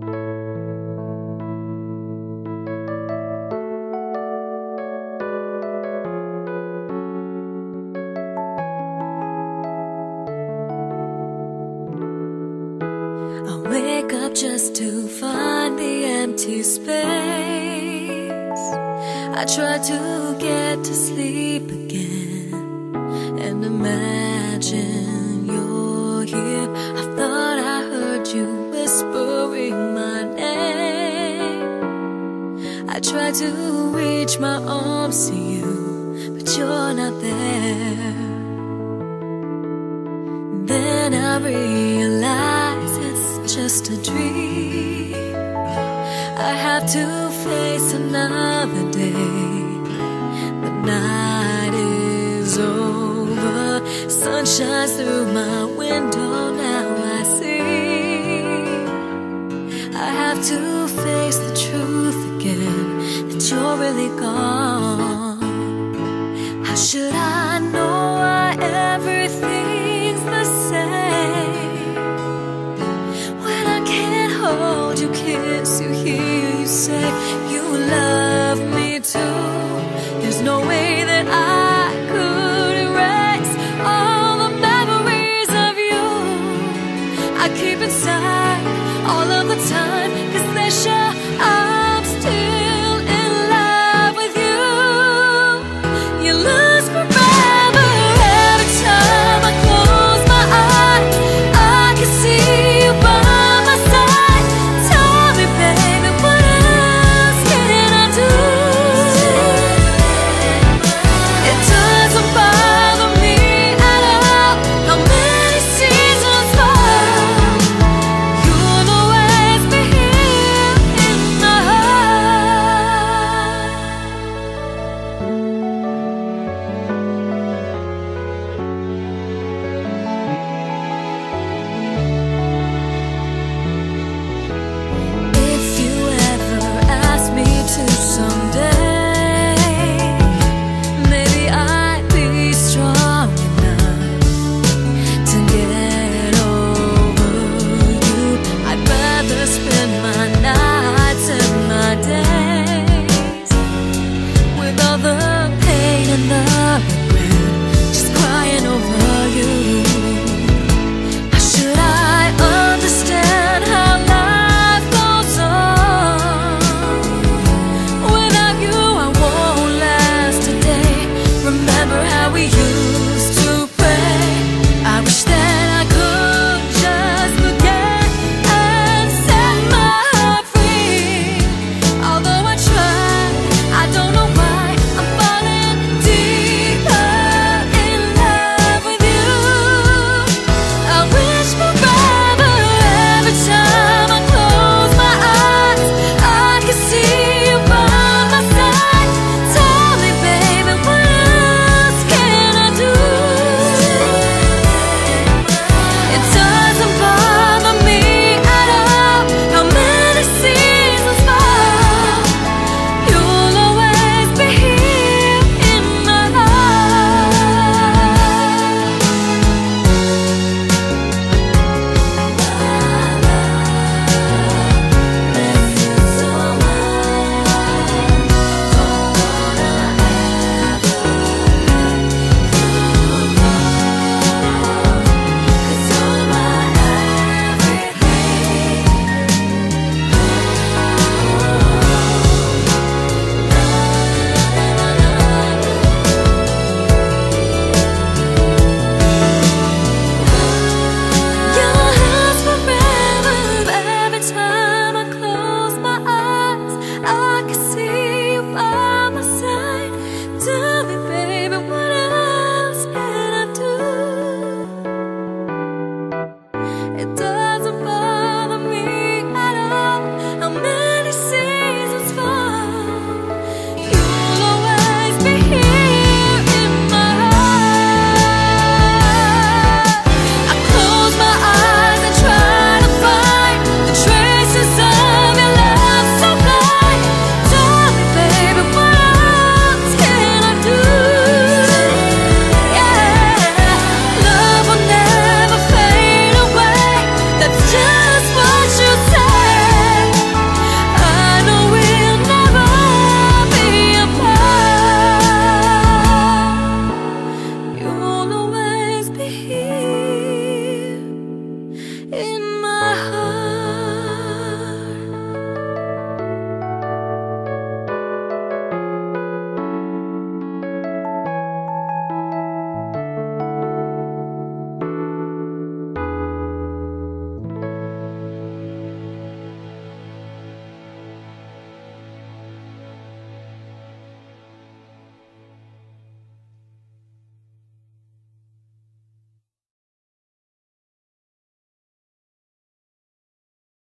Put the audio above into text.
I wake up just to find the empty space. I try to get to sleep I try to reach my arms to you, but you're not there. Then I realize it's just a dream. I have to face another day. The night is over. Sun shines through my window. Now か。柱 love. we in